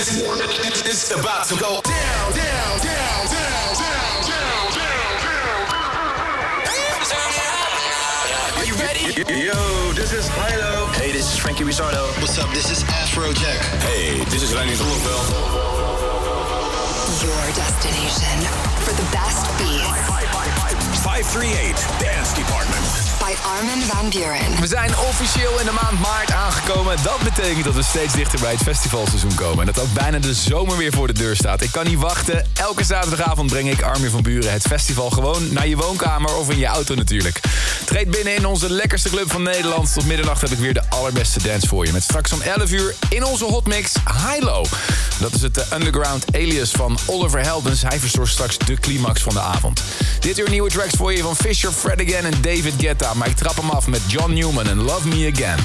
It's about to go down, down, down, down, down, down, down, Are you ready? Yo, this is Hilo. Hey, this is Frankie Rizardo. What's up? This is Afrojack. Hey, this is Lenny Zonneveld. Your destination for the best beats 538 Dance Department. by Armin van Buren. We zijn officieel in de maand maart aangekomen. Dat betekent dat we steeds dichter bij het festivalseizoen komen. En dat ook bijna de zomer weer voor de deur staat. Ik kan niet wachten. Elke zaterdagavond breng ik Armin van Buren het festival gewoon naar je woonkamer of in je auto natuurlijk. Treed binnen in onze lekkerste club van Nederland. Tot middernacht heb ik weer de allerbeste dance voor je. Met straks om 11 uur in onze hotmix Hilo. Dat is het eh, underground alias van Oliver Heldens. Hij verzorgt straks de climax van de avond. Dit uur nieuwe tracks voor je van Fisher, Fred Again en David Guetta. Maar ik trap hem af met John Newman en Love Me Again.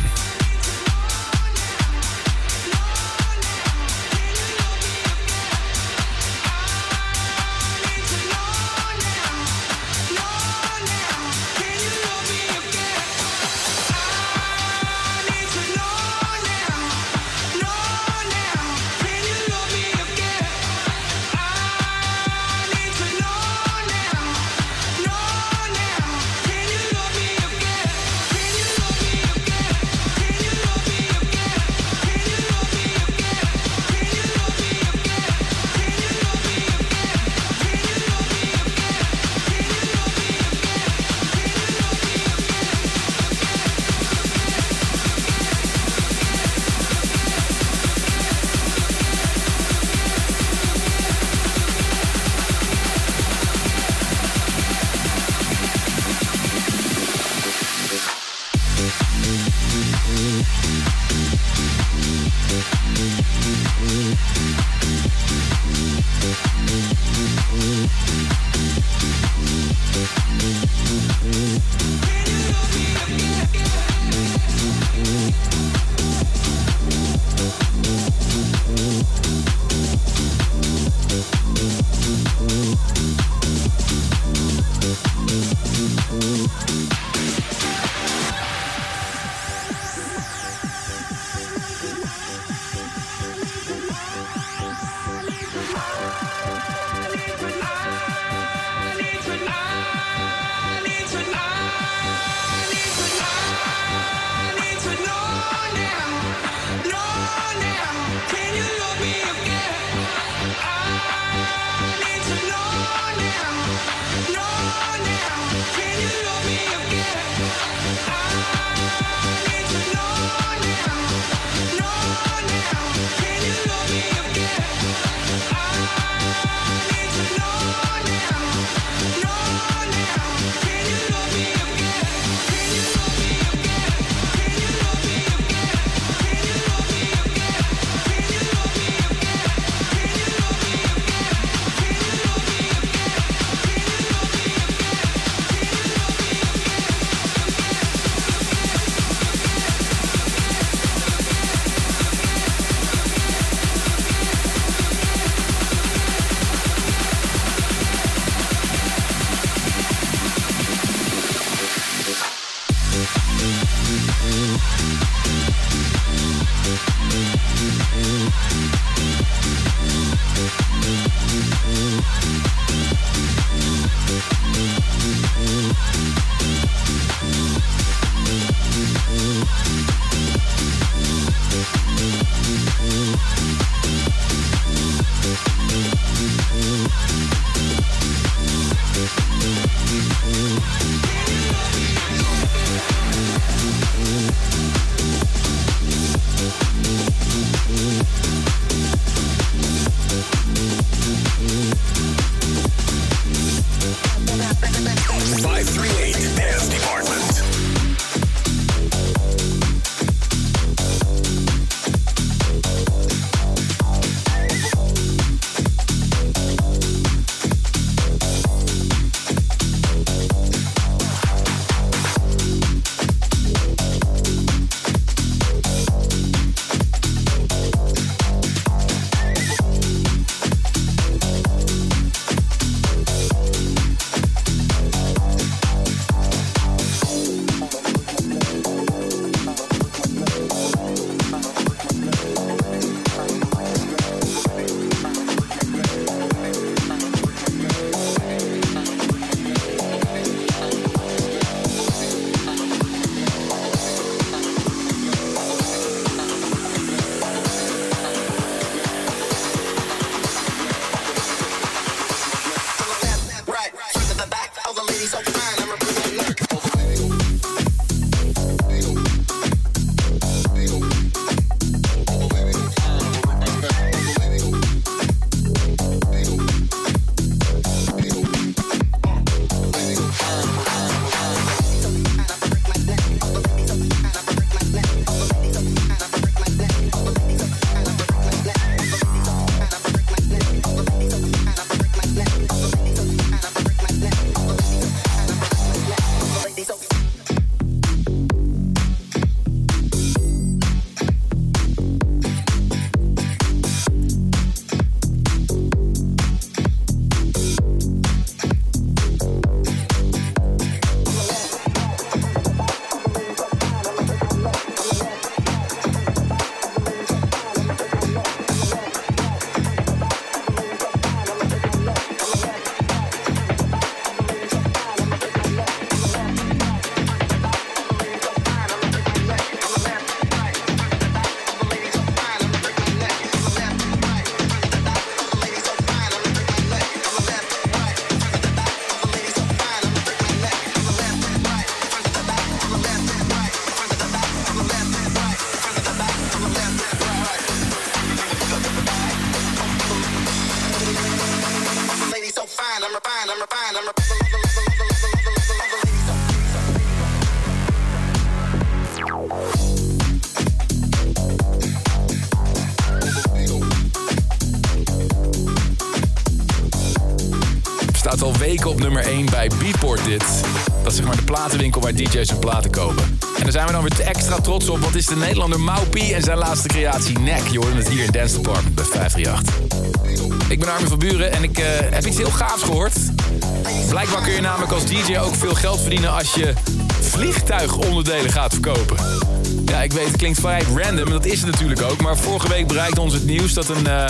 Platenwinkel waar DJ's hun platen kopen. En daar zijn we dan weer extra trots op. Wat is de Nederlander Maupie en zijn laatste creatie Nek. Je hoorde het hier in Dance Department bij 538. Ik ben Armin van Buren en ik uh, heb iets heel gaafs gehoord. Blijkbaar kun je namelijk als DJ ook veel geld verdienen als je vliegtuigonderdelen gaat verkopen. Ja, ik weet, het klinkt vrij random, dat is het natuurlijk ook. Maar vorige week bereikte ons het nieuws dat een uh,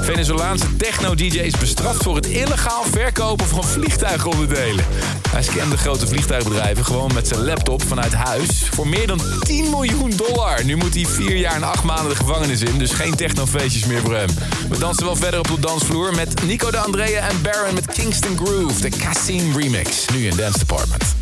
Venezolaanse techno-DJ is bestraft voor het illegaal verkopen van vliegtuigonderdelen. Hij scamde grote vliegtuigbedrijven gewoon met zijn laptop vanuit huis voor meer dan 10 miljoen dollar. Nu moet hij vier jaar en acht maanden de gevangenis in, dus geen technofeestjes meer voor hem. We dansen wel verder op de dansvloer met Nico de Andrea en Baron met Kingston Groove, de Cassim remix. Nu in Dance Department.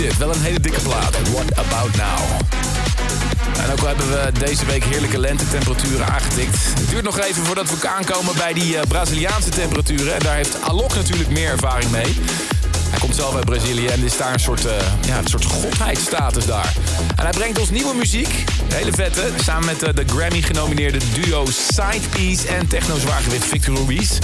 Dit. Wel een hele dikke plaat. What About Now. En ook hebben we deze week heerlijke lentetemperaturen aangetikt. Het duurt nog even voordat we aankomen bij die eh, Braziliaanse temperaturen. En daar heeft Alok natuurlijk meer ervaring mee. Hij komt zelf uit Brazilië en is daar een soort, eh, ja, een soort godheidsstatus daar. En hij brengt ons nieuwe muziek, hele vette, samen met eh, de Grammy-genomineerde duo Sidepiece en techno-zwaargewicht Victor Ruiz.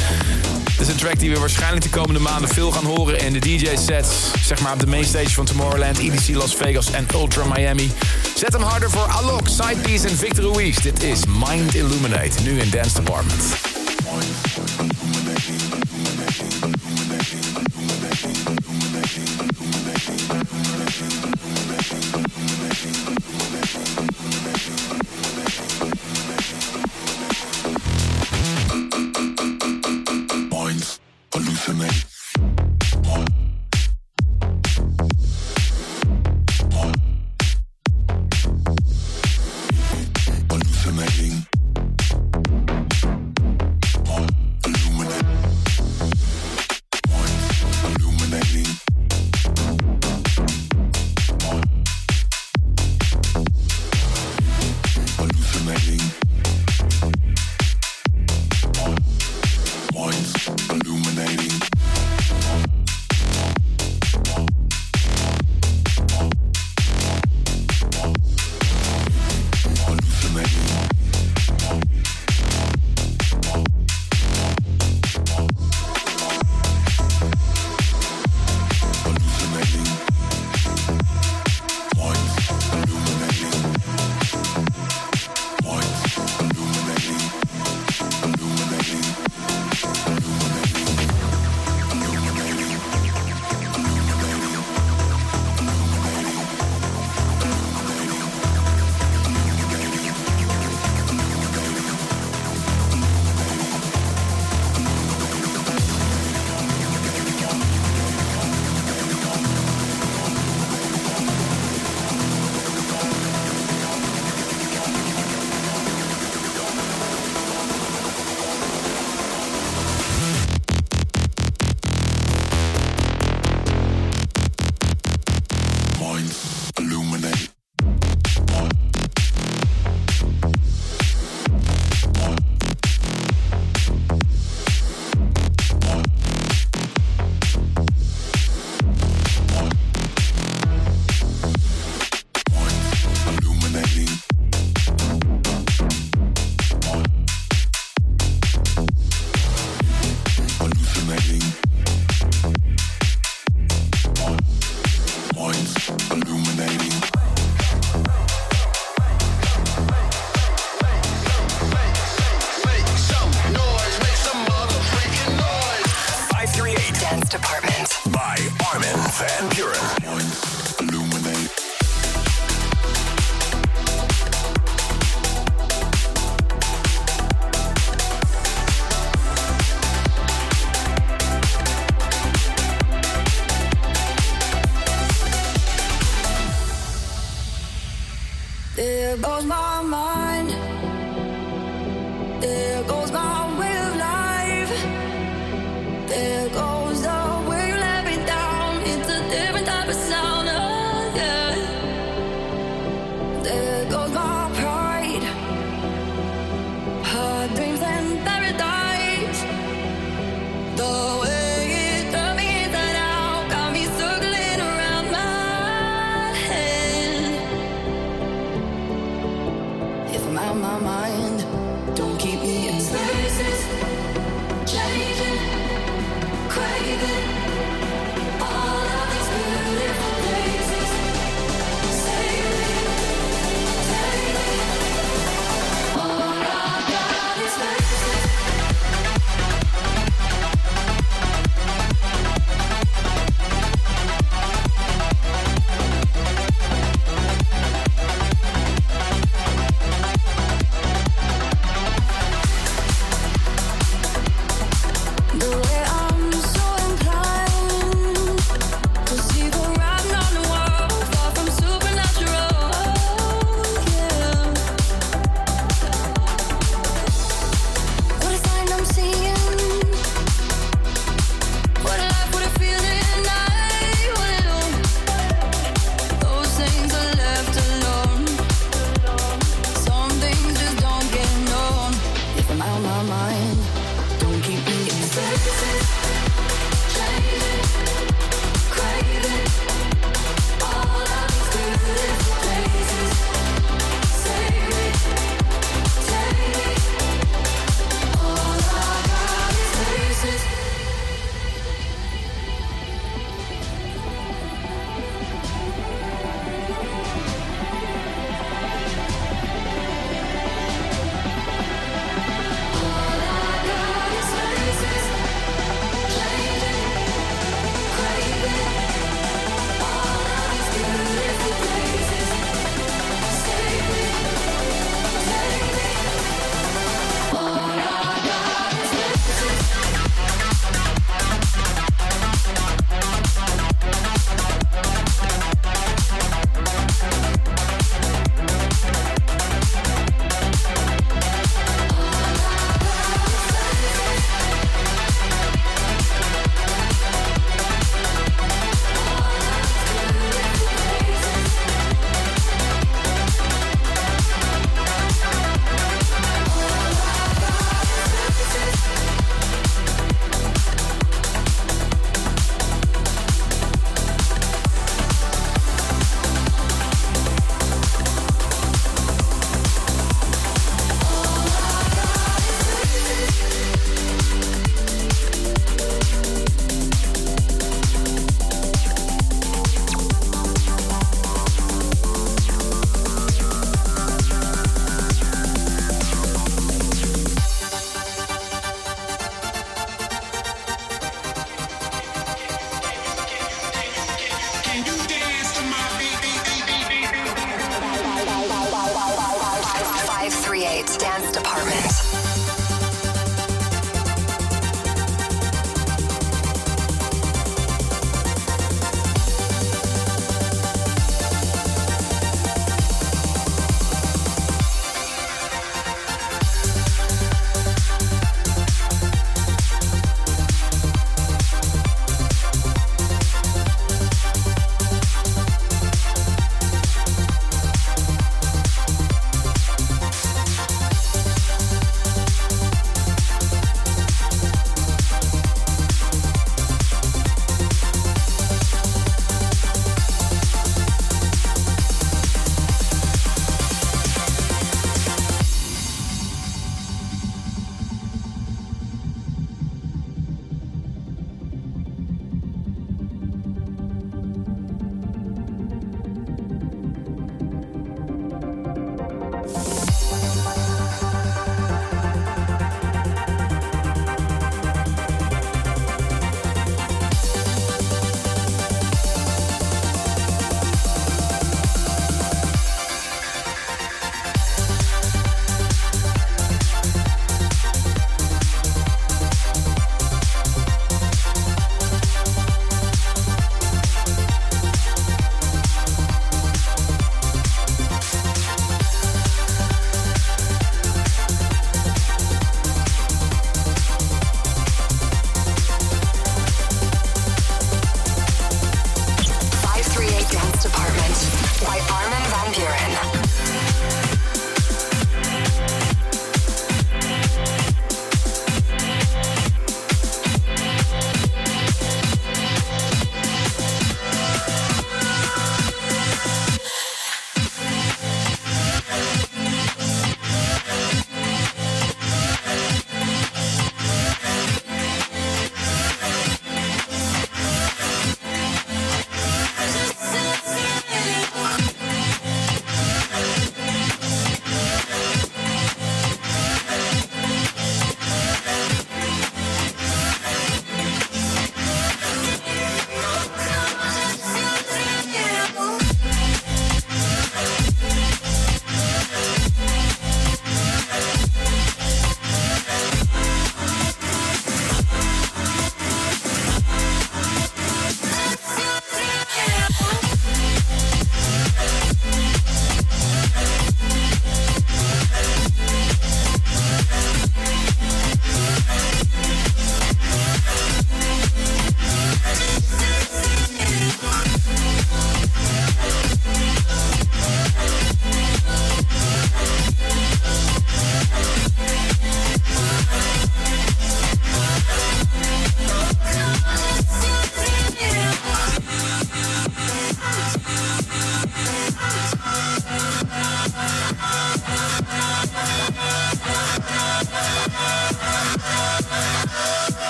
Dit is een track die we waarschijnlijk de komende maanden veel gaan horen in de DJ-sets. Zeg maar op de mainstage van Tomorrowland, EDC Las Vegas en Ultra Miami. Zet hem harder voor Alok, Sidepiece en Victor Ruiz. Dit is Mind Illuminate, nu in Dance Department.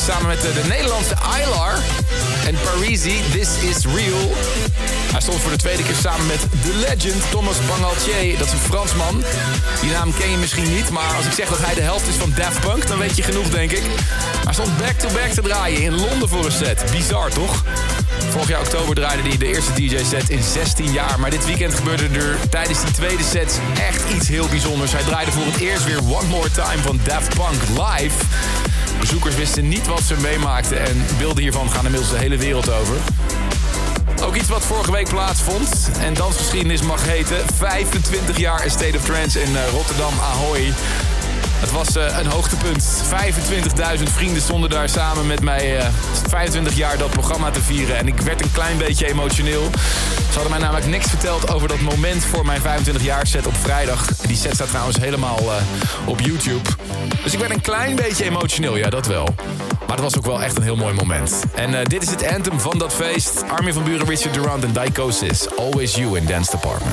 Samen met eh, de Nederlandse Aylar en Parisi, This Is Real. Hij stond voor de tweede keer samen met The Legend, Thomas Bangaltier. Dat is een Fransman. Die naam ken je misschien niet, maar als ik zeg dat hij de helft is van Daft Punk... dan weet je genoeg, denk ik. Hij stond back-to-back te draaien in Londen voor een set. Bizar, toch? Vorig jaar oktober draaide hij de eerste DJ-set in 16 jaar. Maar dit weekend gebeurde er tijdens die tweede set echt iets heel bijzonders. Hij draaide voor het eerst weer One More Time van Daft Punk live. Bezoekers wisten niet wat ze meemaakten en beelden hiervan gaan inmiddels de hele wereld over. Ook iets wat vorige week plaatsvond en dansgeschiedenis mag heten. 25 jaar A State of Trance in eh, Rotterdam Ahoy. Het was eh, een hoogtepunt. 25.000 vrienden stonden daar samen met mij eh, 25 jaar dat programma te vieren. En ik werd een klein beetje emotioneel. Ze hadden mij namelijk niks verteld over dat moment voor mijn 25 jaar set op vrijdag. Die set staat trouwens helemaal eh, op YouTube. Dus ik werd een klein beetje emotioneel, ja dat wel. Maar het was ook wel echt een heel mooi moment. En eh, dit is het anthem van dat feest. Armin van Buren, Richard Durant en Dicosis. Always You in Dance Department.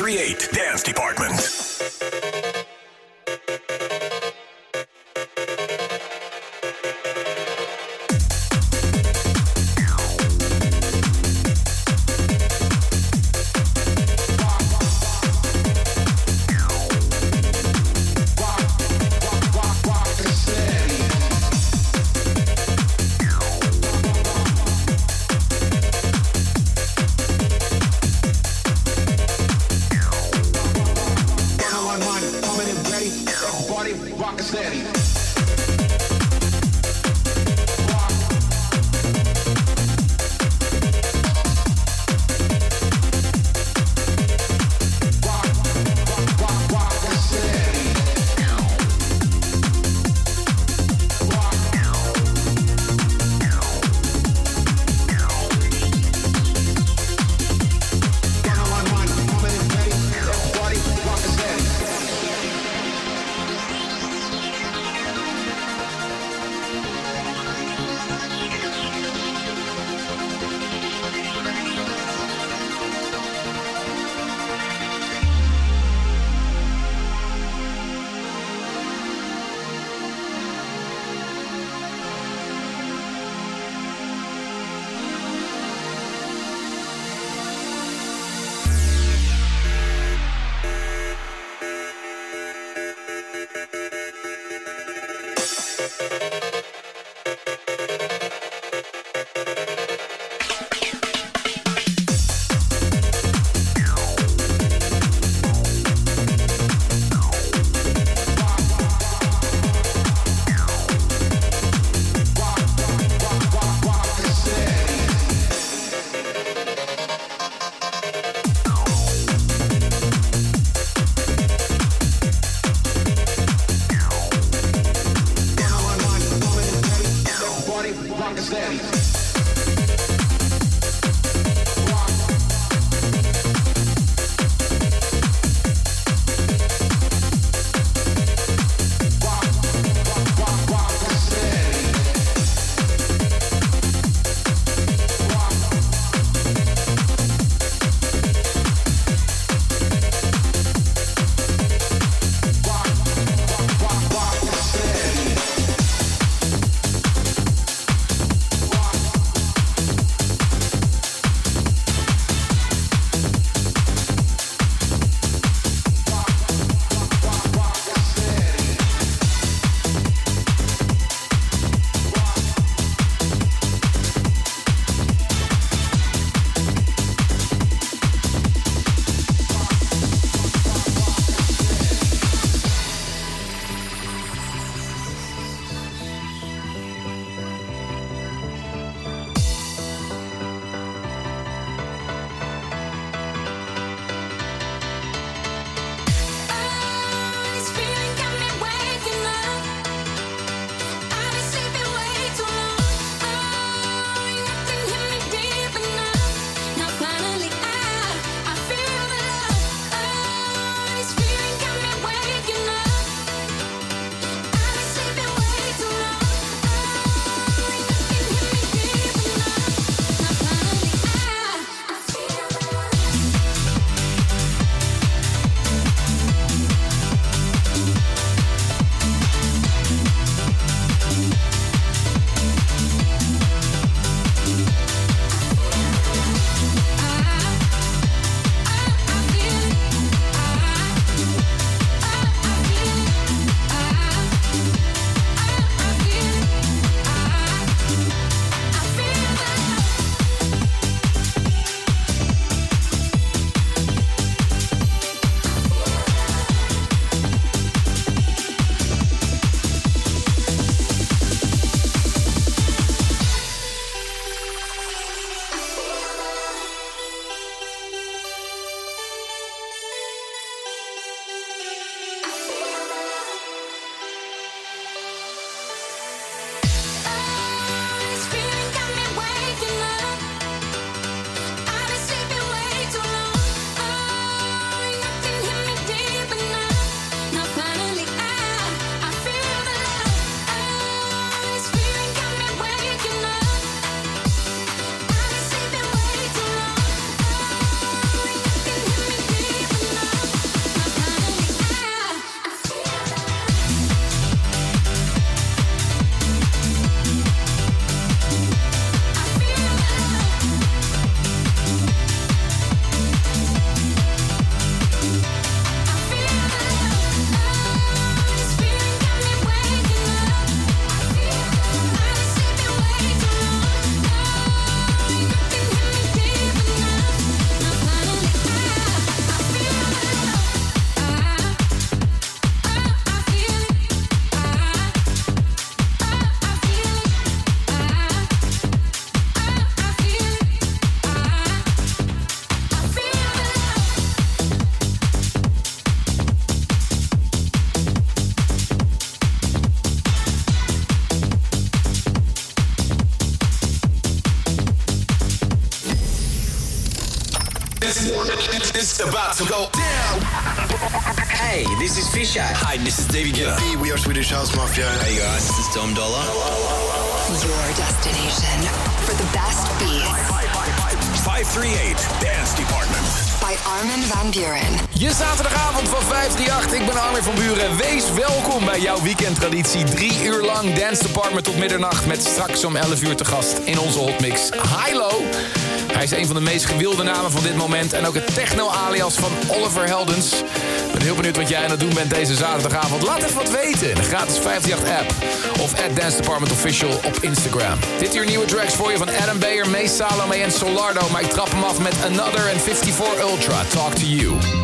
1038 Dance Department. To go down. Hey, this is Fisher. Hi, this is David Guetta. Hey, we are Swedish House Mafia. Hey guys, this is Tom Dollar. Your destination for the best beats 538 Dance Department. by Armin van Buren. Je zaterdagavond van 538. Ik ben Armin van Buren. Wees welkom bij jouw weekendtraditie. Drie uur lang Dance Department tot middernacht. Met straks om 11 uur te gast in onze hotmix Hilo. Hij is een van de meest gewilde namen van dit moment. En ook het techno-alias van Oliver Heldens. Ik ben heel benieuwd wat jij aan het doen bent deze zaterdagavond. Laat even wat weten de gratis 538-app. Of at Dance Department Official op Instagram. Dit uur nieuwe tracks voor je van Adam Bayer, May Salome en Solardo. Maar ik trap hem af met Another en 54 Ultra. Talk to you.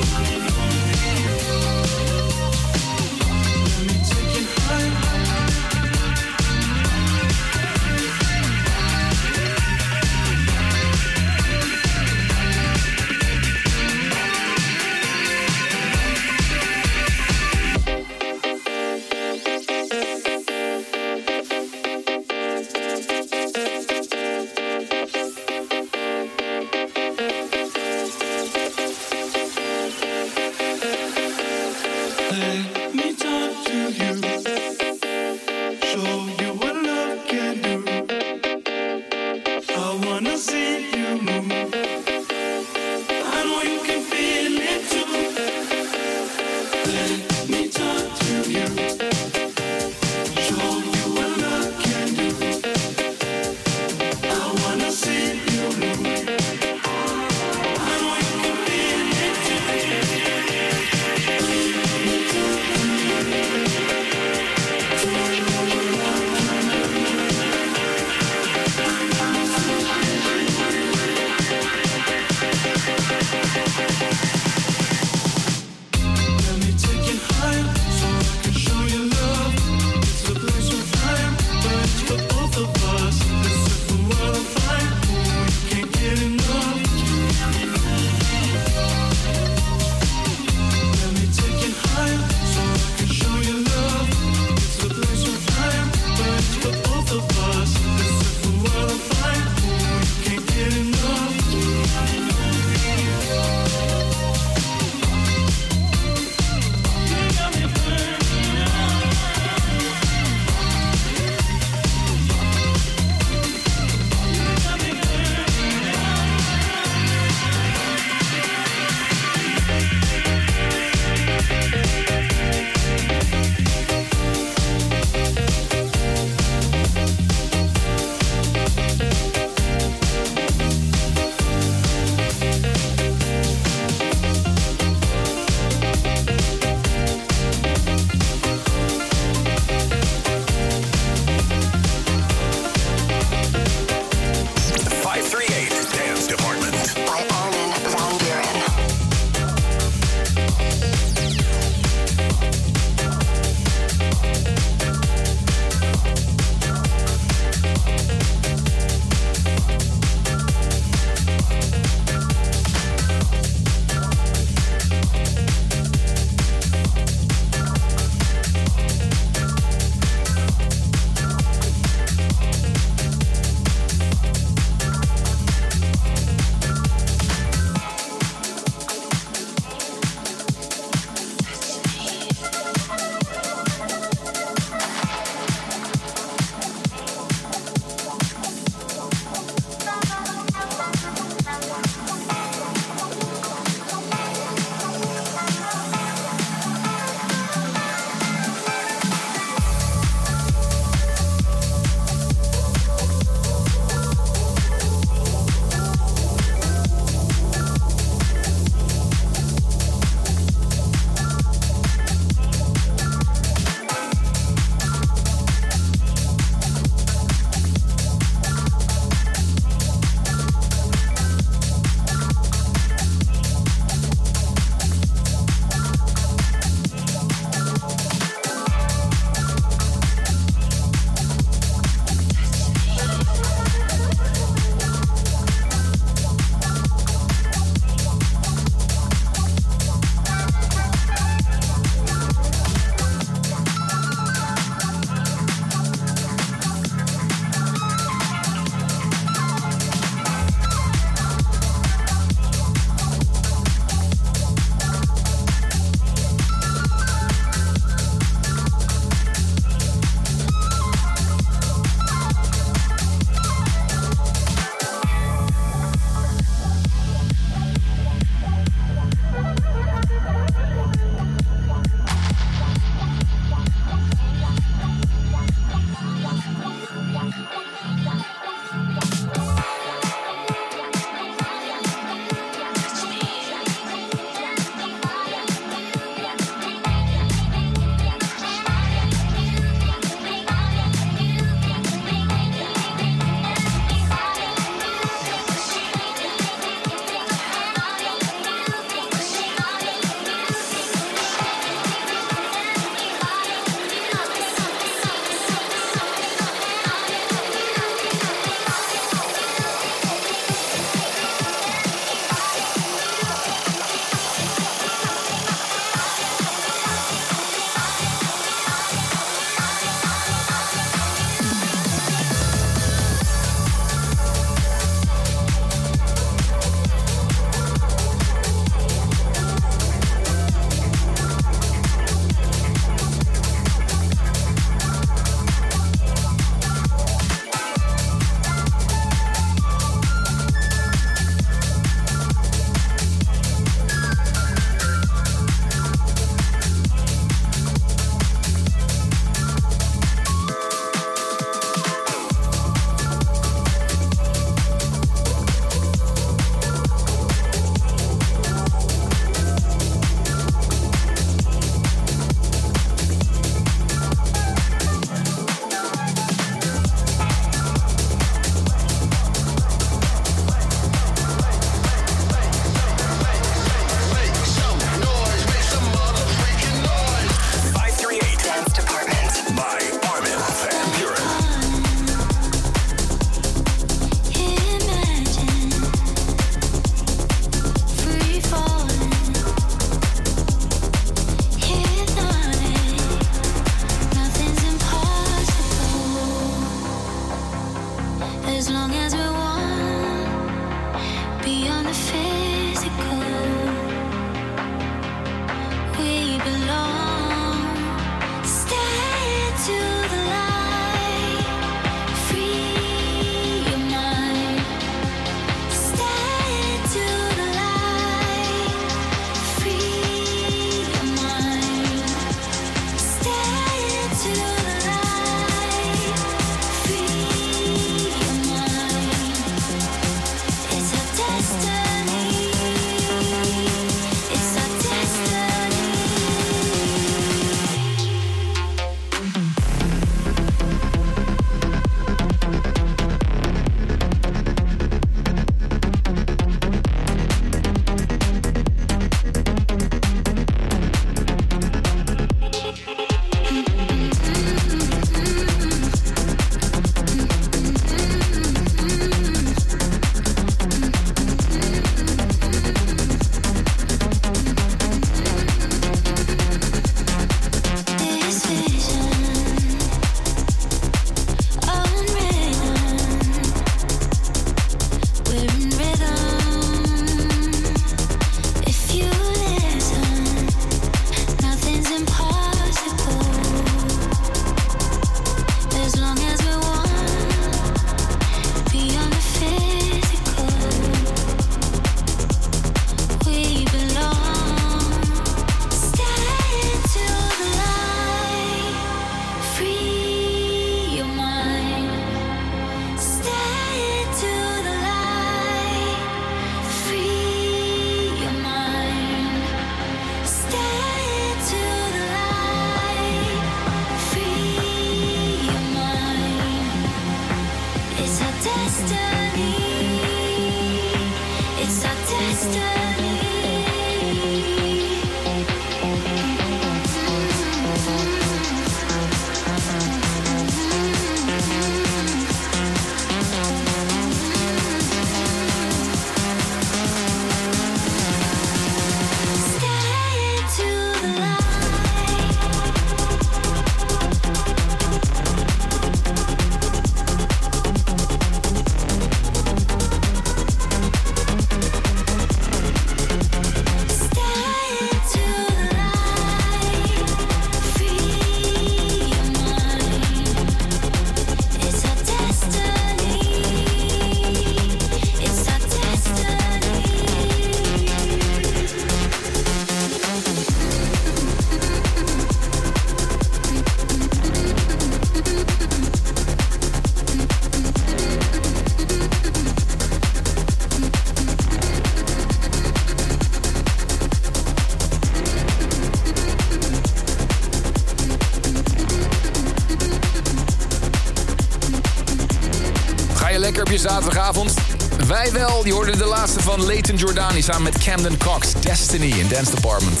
Die hoorden de laatste van Leighton Jordani samen met Camden Cox. Destiny in Dance Department.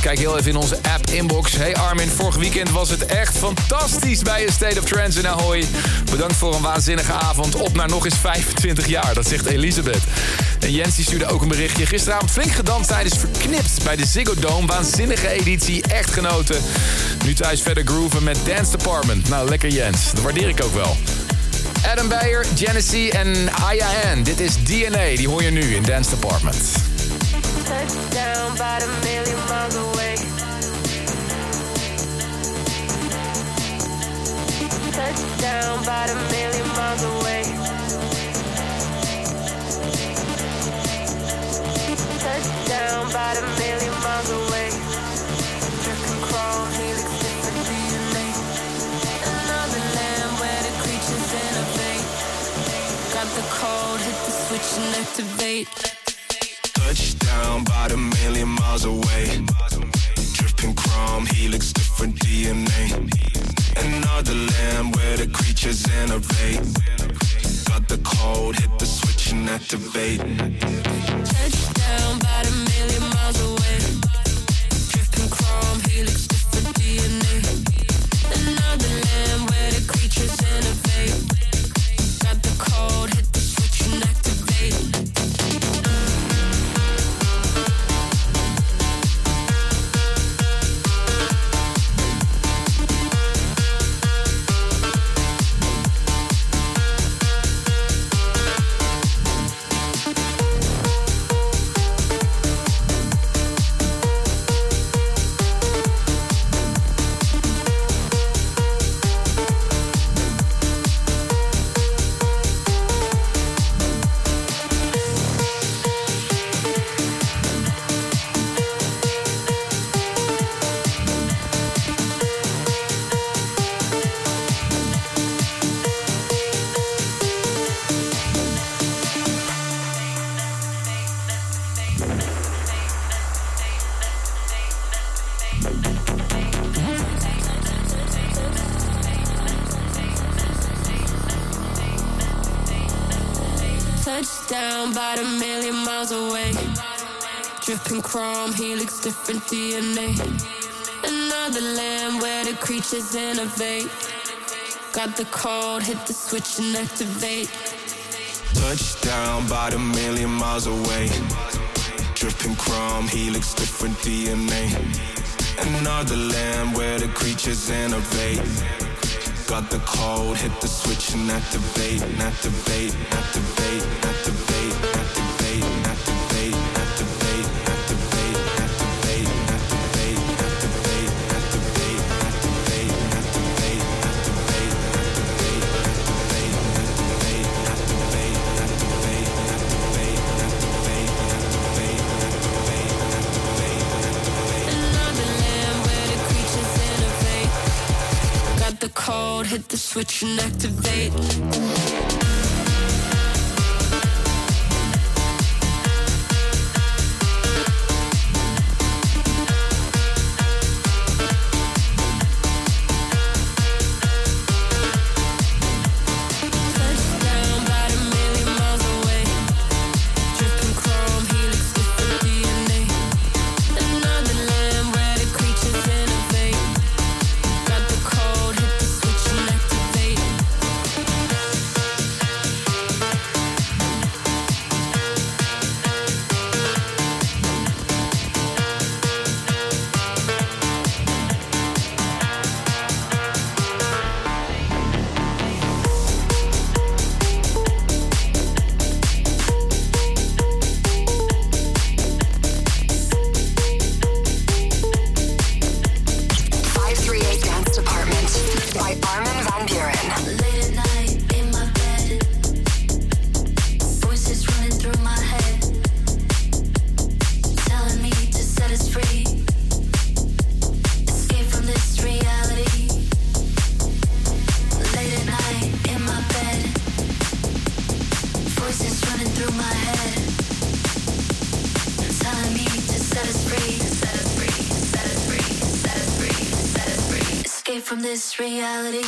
Kijk heel even in onze app inbox. Hey Armin, vorig weekend was het echt fantastisch bij een State of Trance in Ahoy. Bedankt voor een waanzinnige avond. Op naar nog eens 25 jaar, dat zegt Elisabeth. En Jens stuurde ook een berichtje. Gisteravond flink gedanst tijdens Verknipt bij de Ziggo Dome. Waanzinnige editie, echt genoten. Nu thuis verder grooven met Dance Department. Nou, lekker Jens. Dat waardeer ik ook wel. Adam Beyer, Genesee en Aya. Dit is DNA, die hoor je nu in Dance Department. Touchdown about a million miles away. Touchdown about a million miles away. Switch and activate. Touchdown, about a million miles away. Dripping chrome, helix, different DNA. Another land where the creatures innovate. Got the code, hit the switch and activate. Touchdown, about a million miles away. different DNA. Another land where the creatures innovate. Got the code, hit the switch and activate. Touchdown, about a million miles away. Dripping chrome, helix, different DNA. Another land where the creatures innovate. Got the code, hit the switch and activate, activate, activate, activate, activate, activate. activate. activate. reality.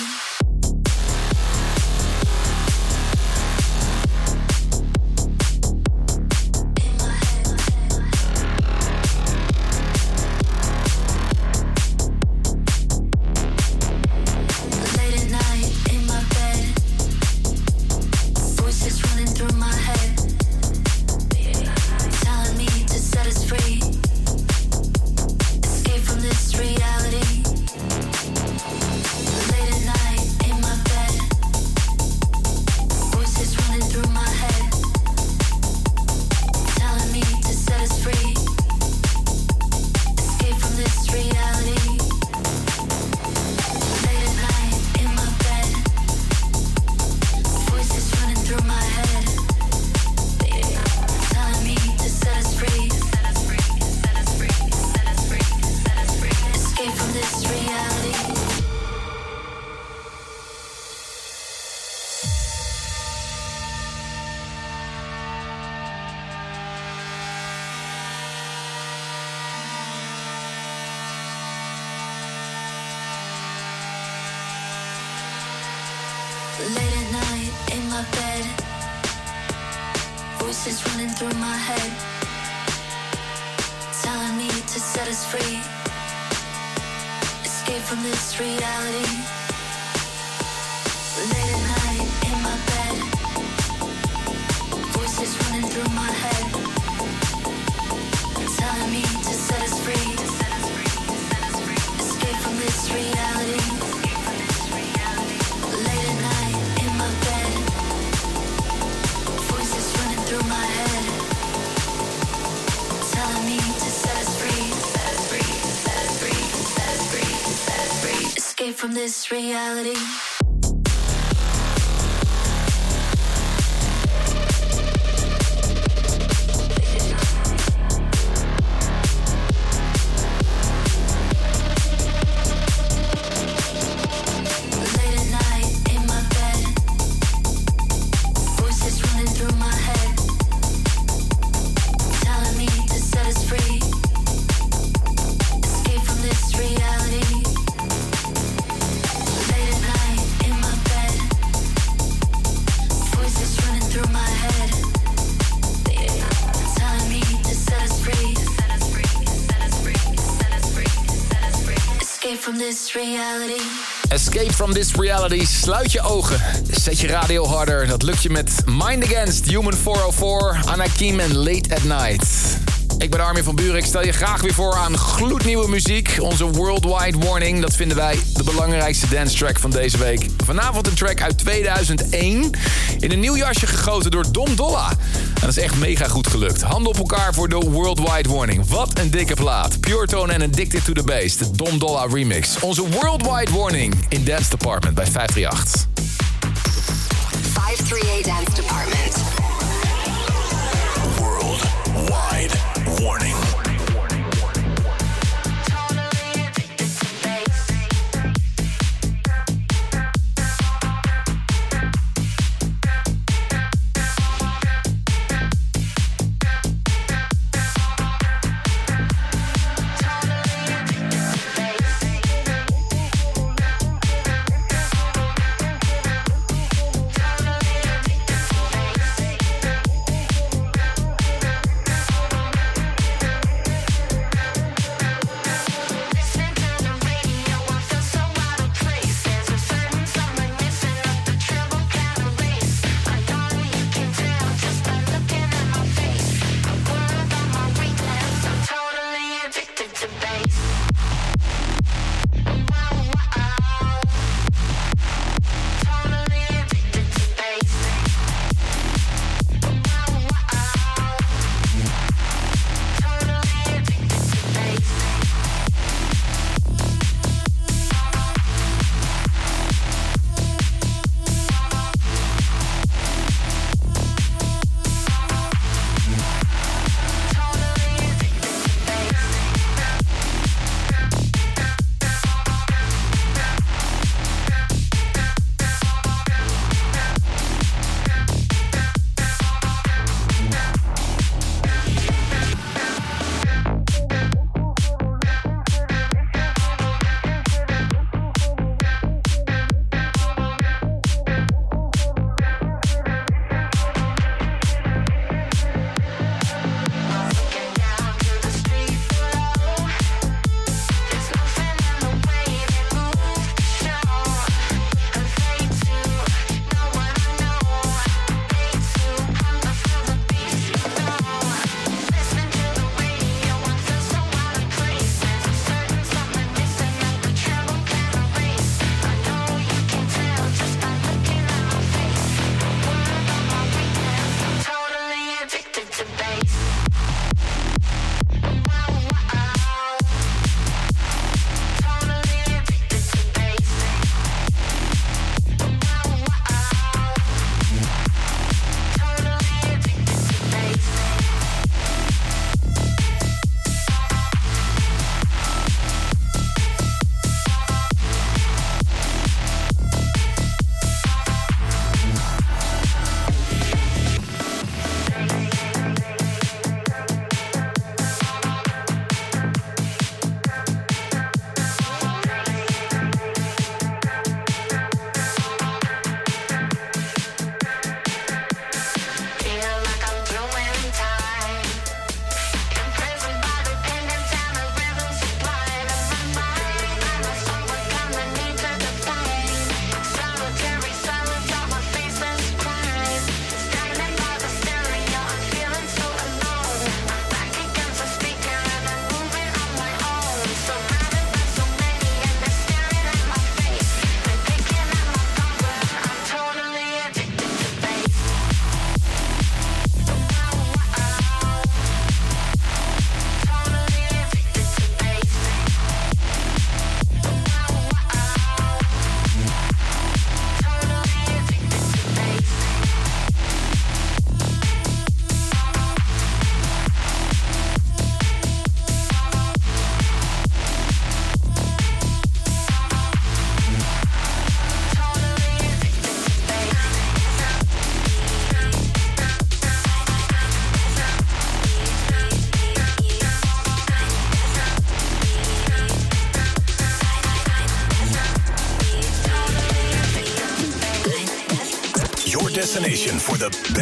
from this reality. From this reality. Escape from this reality. Sluit je ogen. Zet je radio harder. Dat lukt je met Mind Against, Human 404, Anakim en Late at Night. Ik ben Armin van Buren. Ik stel je graag weer voor aan gloednieuwe muziek. Onze Worldwide Warning. Dat vinden wij de belangrijkste dance track van deze week. Vanavond een track uit 2001. In een nieuw jasje gegoten door Dom Dolla. En dat is echt mega goed gelukt. Handen op elkaar voor de Worldwide Warning. Wat een dikke plaat. Pure Tone en Addicted to the Bass. De Dom Dolla remix. Onze Worldwide Warning in Dance Department bij 538. 538 Dance Department. Warning.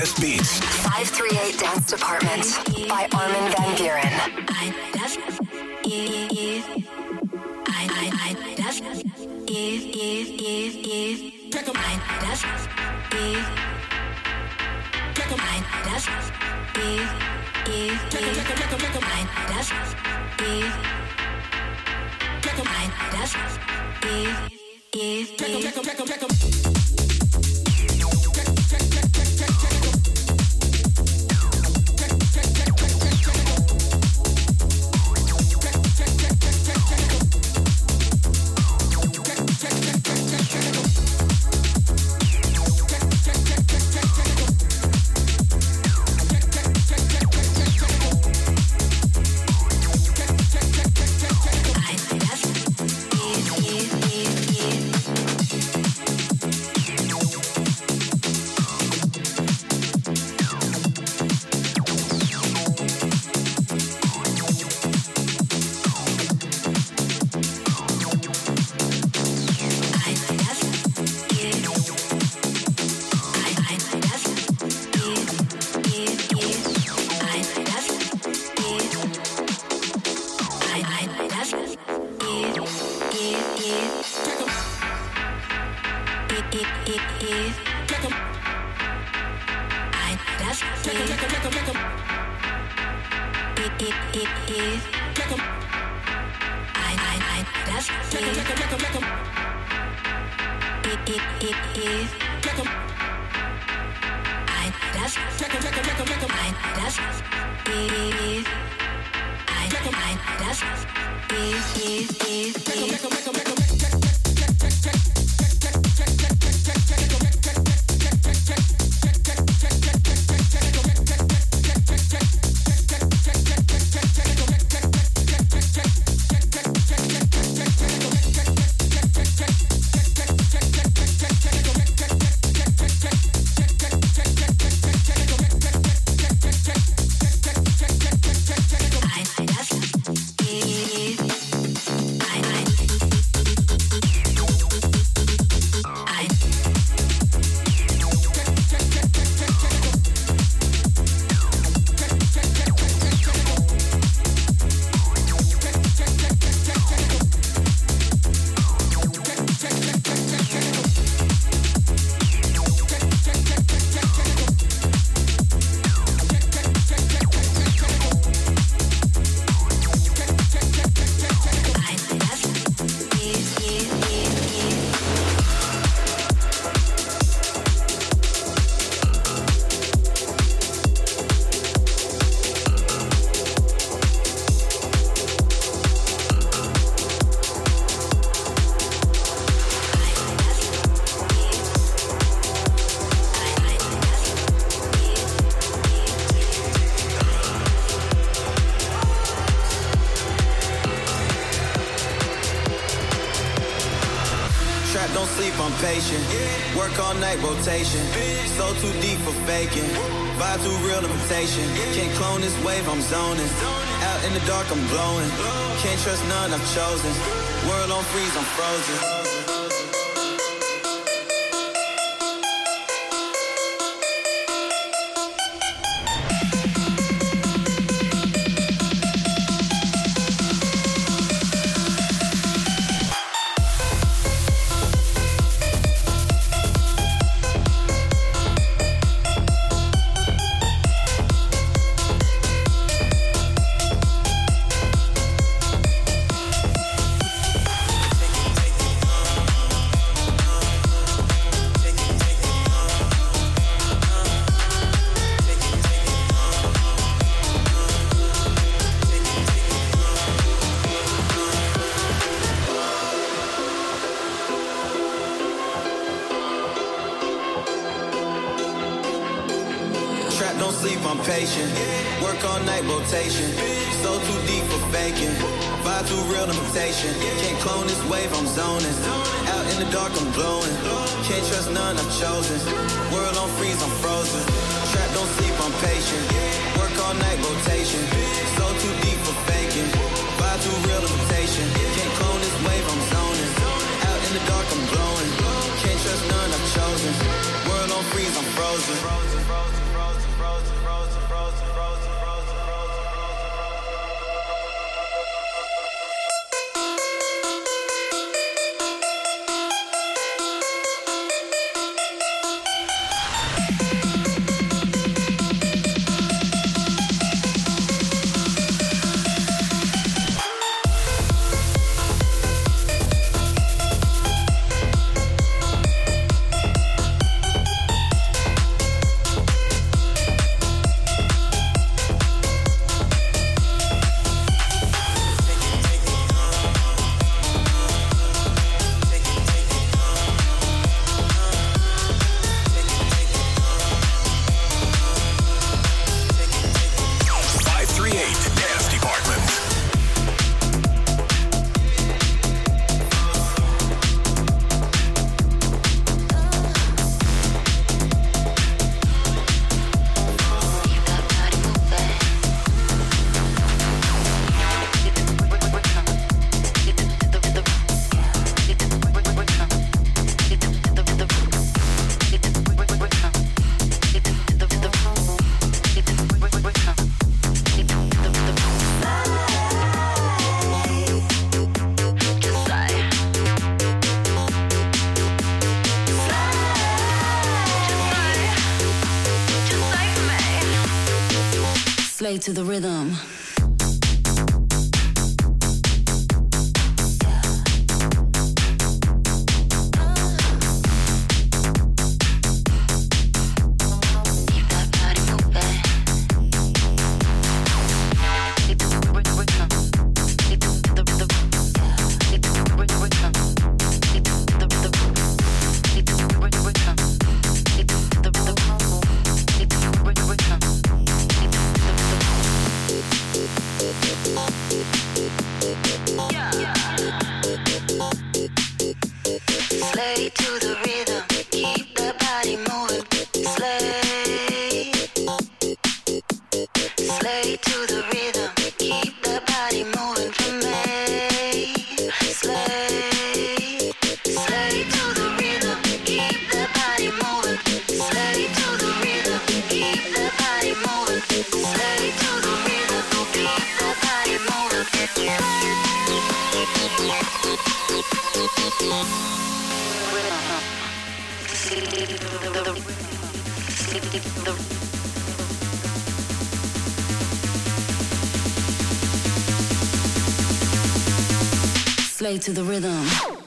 Best beats. 538 Dance Department Trap, Trap, don't sleep, I'm patient. Work all night, rotation. So too deep for faking. Vibe too real, limitation. Can't clone this wave, I'm zoning. Out in the dark, I'm glowing. Can't trust none, I've chosen. World on freeze, I'm frozen. Trap, don't sleep, I'm patient. Work all night, rotation. So too deep for faking. Vibe too real, limitation. Can't clone this wave, I'm zoning. Out in the dark, I'm glowing. Can't trust none, I've chosen. World on freeze, I'm frozen roses. to the rhythm. Slay to the rhythm.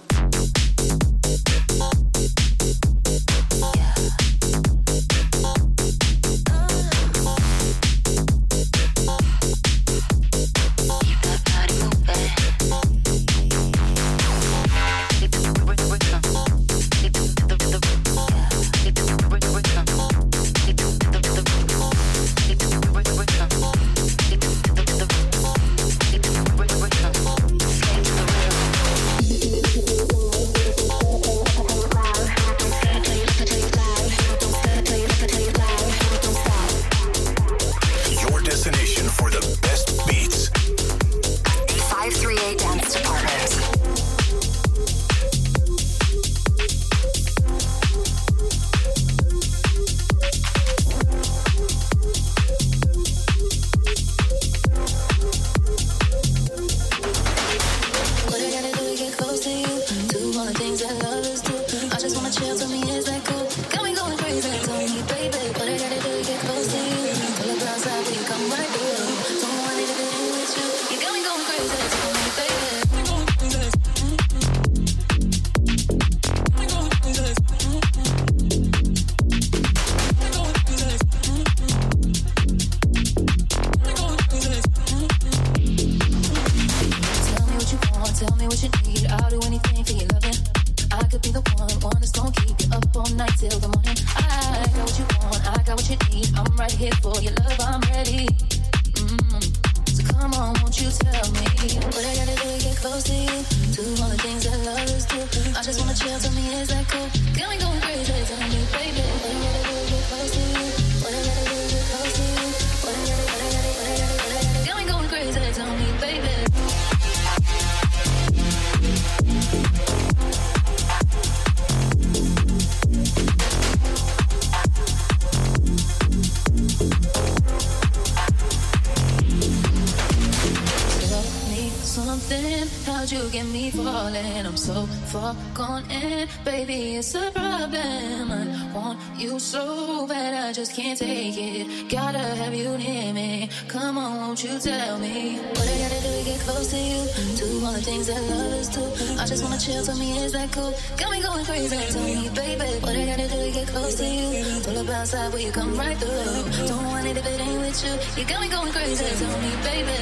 that lovers do. I just wanna chill, tell me is that cool? Got me going crazy, tell me, baby, what I gotta do to get close to you? Pull up outside will you come right through. Don't want it if it ain't with you. You got me going crazy, tell me, baby.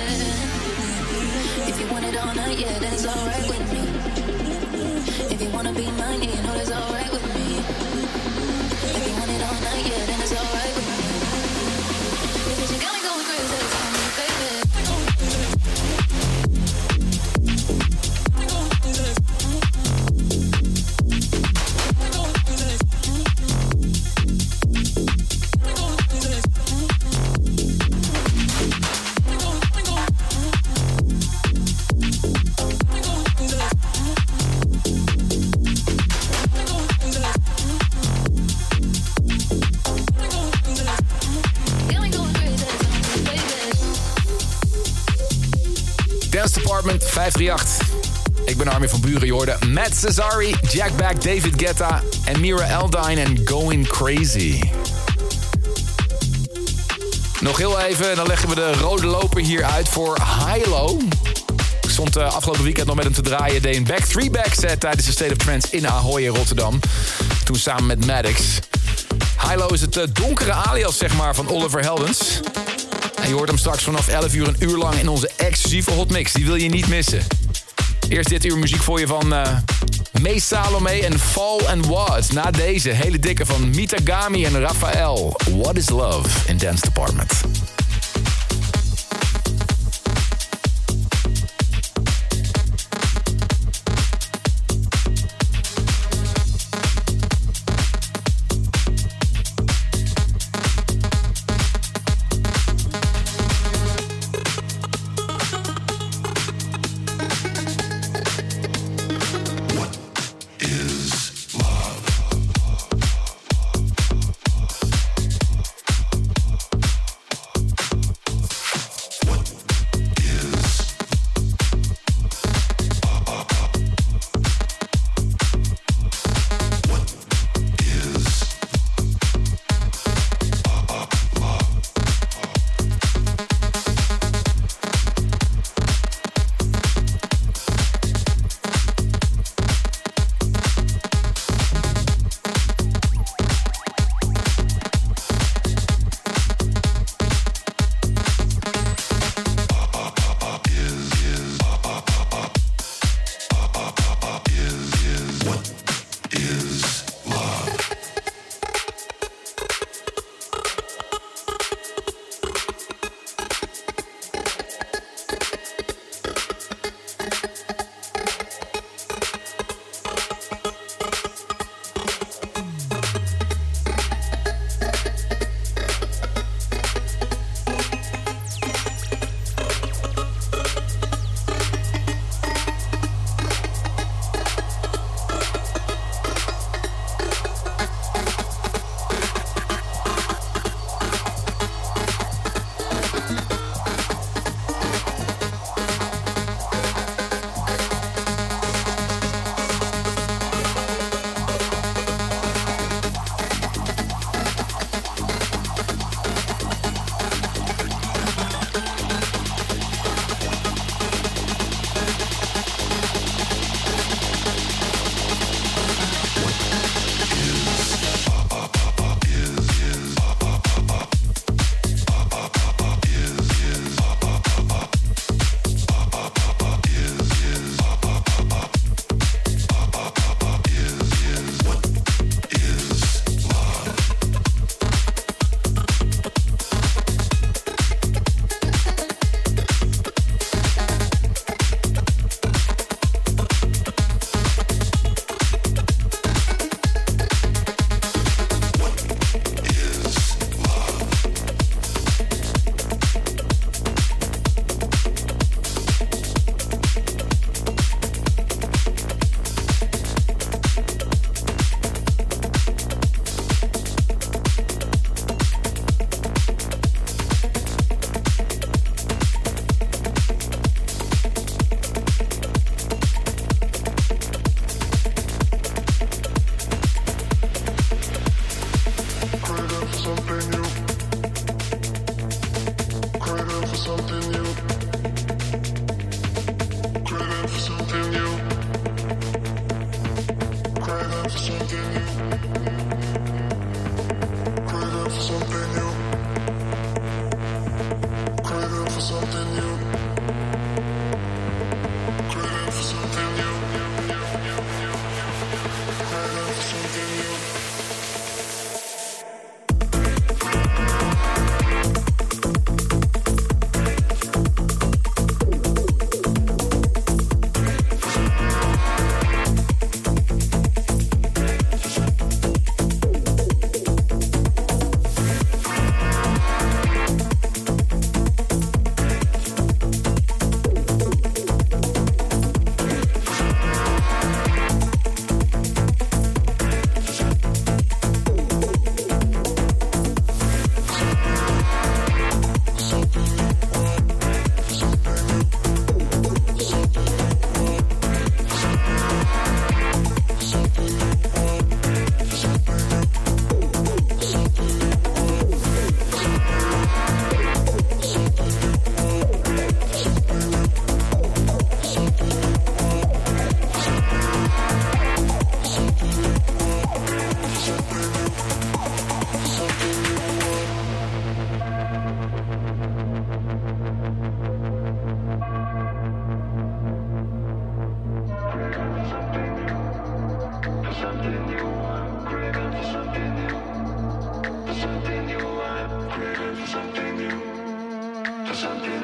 If you want it all night, yeah, that's alright with me. If you wanna be mine, yeah. 538. Ik ben Armin van Buren, je hoorde Matt Cesari, Jackback, David Guetta en Mira Eldine en Going Crazy. Nog heel even, dan leggen we de rode loper hier uit voor Hilo. Ik stond eh, afgelopen weekend nog met hem te draaien. Deed een back three back set tijdens de State of Trends in Ahoy in Rotterdam. Toen samen met Maddox. Hilo is het eh, donkere alias zeg maar, van Oliver Heldens. Je hoort hem straks vanaf 11 uur een uur lang in onze exclusieve hotmix. Die wil je niet missen. Eerst dit uur muziek voor je van eh May Salome en Fall and What. Na deze hele dikke van Mitagami en Raphael. What is Love in Dance Department. thousand years.